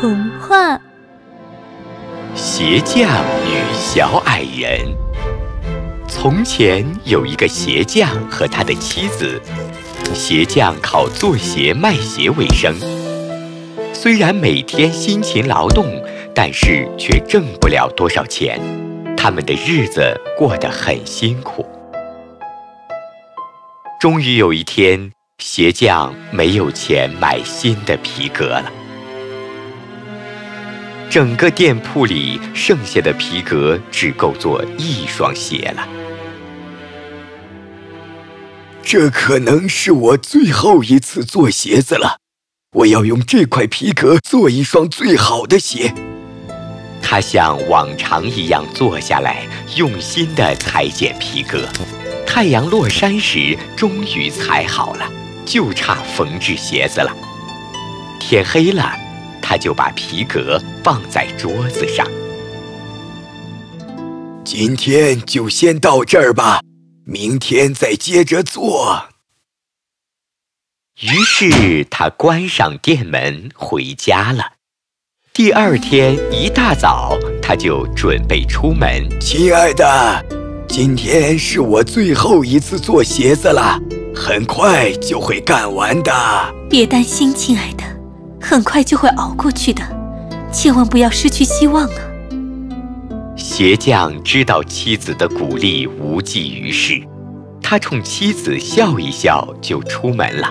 童话：鞋匠与小矮人。从前有一个鞋匠和他的妻子，鞋匠靠做鞋卖鞋为生。虽然每天辛勤劳动，但是却挣不了多少钱，他们的日子过得很辛苦。终于有一天，鞋匠没有钱买新的皮革了。整个店铺里剩下的皮革只够做一双鞋了。这可能是我最后一次做鞋子了。我要用这块皮革做一双最好的鞋。他像往常一样坐下来，用心地裁剪皮革。太阳落山时，终于裁好了，就差缝制鞋子了。天黑了。他就把皮革放在桌子上。今天就先到这儿吧，明天再接着做。于是他关上店门回家了。第二天一大早，他就准备出门。亲爱的，今天是我最后一次做鞋子了，很快就会干完的。别担心，亲爱的。很快就会熬过去的，千万不要失去希望啊！鞋匠知道妻子的鼓励无济于事，他冲妻子笑一笑就出门了。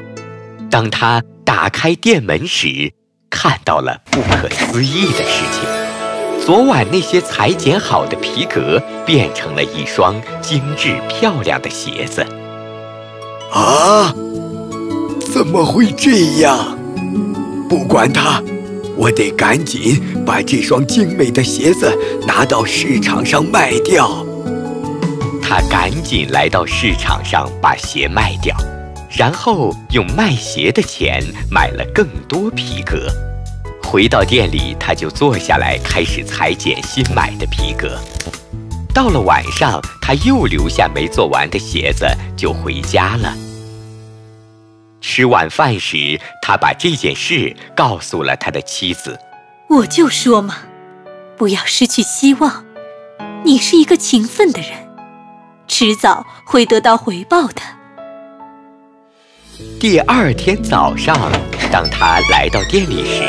当他打开店门时，看到了不可思议的事情：昨晚那些裁剪好的皮革变成了一双精致漂亮的鞋子。啊！怎么会这样？不管它，我得赶紧把这双精美的鞋子拿到市场上卖掉。他赶紧来到市场上把鞋卖掉，然后用卖鞋的钱买了更多皮革。回到店里，他就坐下来开始裁剪新买的皮革。到了晚上，他又留下没做完的鞋子，就回家了。吃晚饭时，他把这件事告诉了他的妻子。我就说嘛，不要失去希望。你是一个勤奋的人，迟早会得到回报的。第二天早上，当他来到店里时，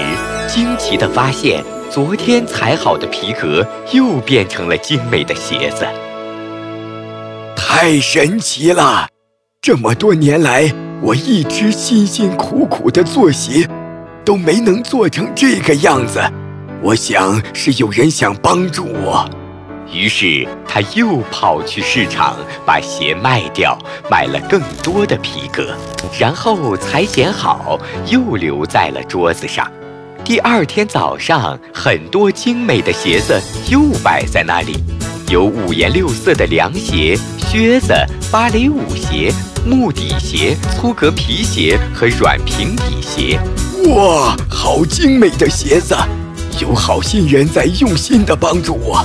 惊奇地发现，昨天裁好的皮革又变成了精美的鞋子。太神奇了！这么多年来。我一直辛辛苦苦的做鞋，都没能做成这个样子。我想是有人想帮助我，于是他又跑去市场把鞋卖掉，买了更多的皮革，然后裁剪好，又留在了桌子上。第二天早上，很多精美的鞋子又摆在那里，有五颜六色的凉鞋、靴子、芭蕾舞鞋。木底鞋、粗革皮鞋和软平底鞋，哇，好精美的鞋子！有好心人在用心的帮助我。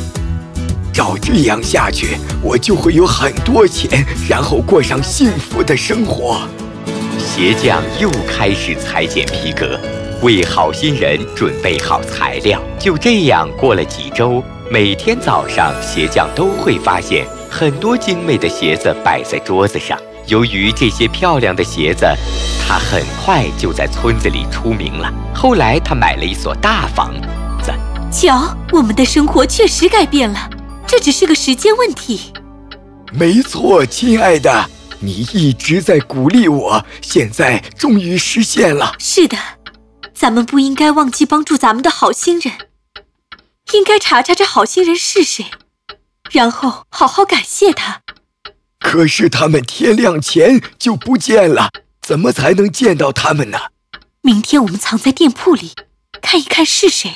照这样下去，我就会有很多钱，然后过上幸福的生活。鞋匠又开始裁剪皮革，为好心人准备好材料。就这样过了几周，每天早上，鞋匠都会发现很多精美的鞋子摆在桌子上。由于这些漂亮的鞋子，他很快就在村子里出名了。后来，他买了一所大房子。瞧，我们的生活确实改变了，这只是个时间问题。没错，亲爱的，你一直在鼓励我，现在终于实现了。是的，咱们不应该忘记帮助咱们的好心人，应该查查这好心人是谁，然后好好感谢他。可是他们天亮前就不见了，怎么才能见到他们呢？明天我们藏在店铺里，看一看是谁。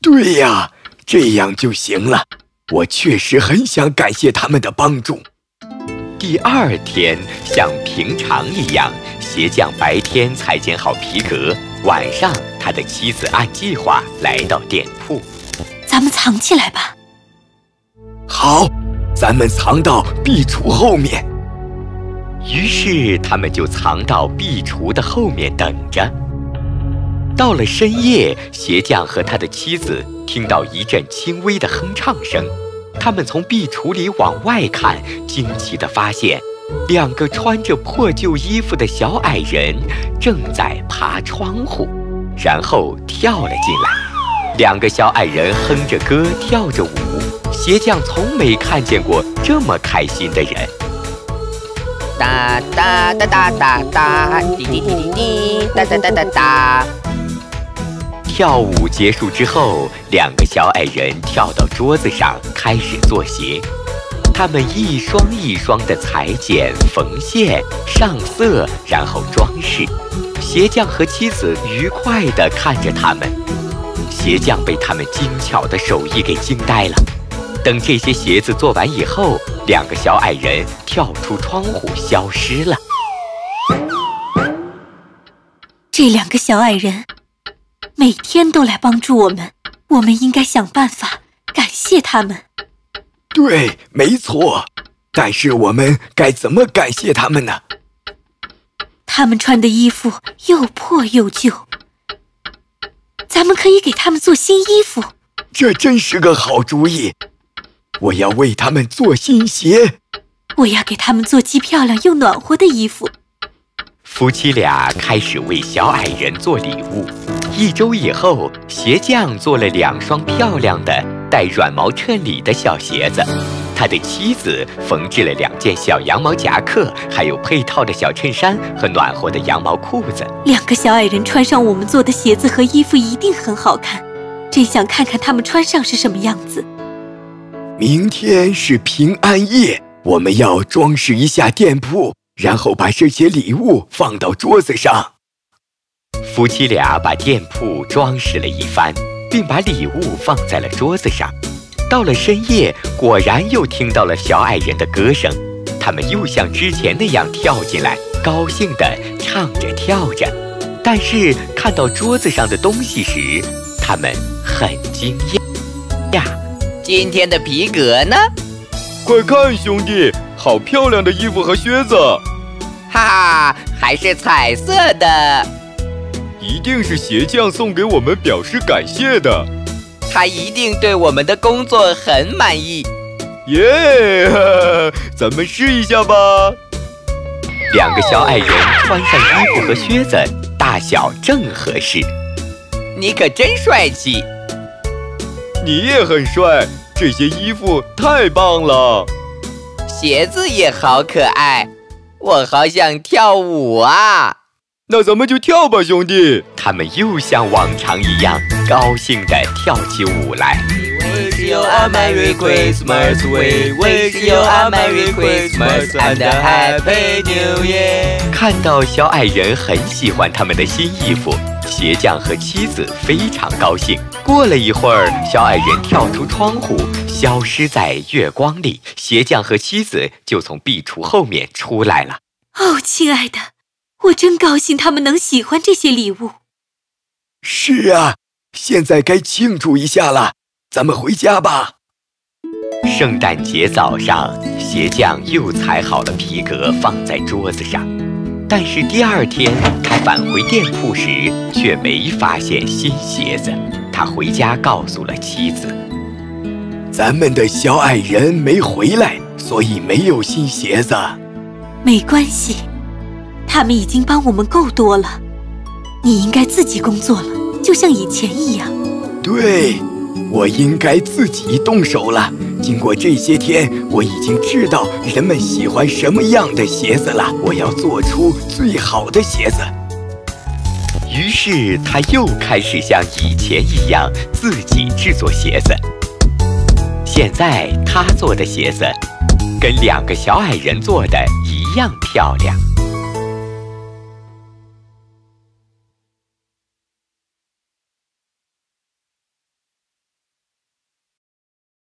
对呀，这样就行了。我确实很想感谢他们的帮助。第二天像平常一样，鞋匠白天裁剪好皮革，晚上他的妻子按计划来到店铺。咱们藏起来吧。好。咱们藏到壁橱后面。于是他们就藏到壁橱的后面等着。到了深夜，鞋匠和他的妻子听到一阵轻微的哼唱声，他们从壁橱里往外看，惊奇地发现，两个穿着破旧衣服的小矮人正在爬窗户，然后跳了进来。两个小矮人哼着歌，跳着舞，鞋匠从没看见过这么开心的人。哒哒哒哒哒哒，滴滴滴滴滴，哒哒哒哒哒。跳舞结束之后，两个小矮人跳到桌子上开始做鞋。他们一双一双的裁剪、缝线、上色，然后装饰。鞋匠和妻子愉快地看着他们。鞋匠被他们精巧的手艺给惊呆了。等这些鞋子做完以后，两个小矮人跳出窗户消失了。这两个小矮人。每天都来帮助我们，我们应该想办法感谢他们。对，没错。但是我们该怎么感谢他们呢？他们穿的衣服又破又旧，咱们可以给他们做新衣服。这真是个好主意。我要为他们做新鞋。我要给他们做既漂亮又暖和的衣服。夫妻俩开始为小矮人做礼物。一周以后，鞋匠做了两双漂亮的带软毛衬里的小鞋子，他的妻子缝制了两件小羊毛夹克，还有配套的小衬衫和暖和的羊毛裤子。两个小矮人穿上我们做的鞋子和衣服，一定很好看。真想看看他们穿上是什么样子。明天是平安夜，我们要装饰一下店铺，然后把这些礼物放到桌子上。夫妻俩把店铺装饰了一番，并把礼物放在了桌子上。到了深夜，果然又听到了小矮人的歌声，他们又像之前那样跳进来，高兴地唱着跳着。但是看到桌子上的东西时，他们很惊讶。呀，今天的皮革呢？快看，兄弟，好漂亮的衣服和靴子！哈哈，还是彩色的。一定是鞋匠送给我们表示感谢的，他一定对我们的工作很满意。耶，咱们试一下吧。两个小矮人穿上衣服和靴子，大小正合适。你可真帅气！你也很帅，这些衣服太棒了。鞋子也好可爱，我好想跳舞啊！那咱们就跳吧，兄弟！他们又像往常一样高兴地跳起舞来。Wish you a Merry Christmas, we wish you a Merry Christmas and a Happy New Year。看到小矮人很喜欢他们的新衣服，鞋匠和妻子非常高兴。过了一会儿，小矮人跳出窗户，消失在月光里。鞋匠和妻子就从壁橱后面出来了。哦，亲爱的。我真高兴，他们能喜欢这些礼物。是啊，现在该庆祝一下了，咱们回家吧。圣诞节早上，鞋匠又裁好了皮革，放在桌子上。但是第二天，他返回店铺时，却没发现新鞋子。他回家告诉了妻子：“咱们的小矮人没回来，所以没有新鞋子。”没关系。他们已经帮我们够多了，你应该自己工作了，就像以前一样。对，我应该自己动手了。经过这些天，我已经知道人们喜欢什么样的鞋子了。我要做出最好的鞋子。于是他又开始像以前一样自己制作鞋子。现在他做的鞋子，跟两个小矮人做的一样漂亮。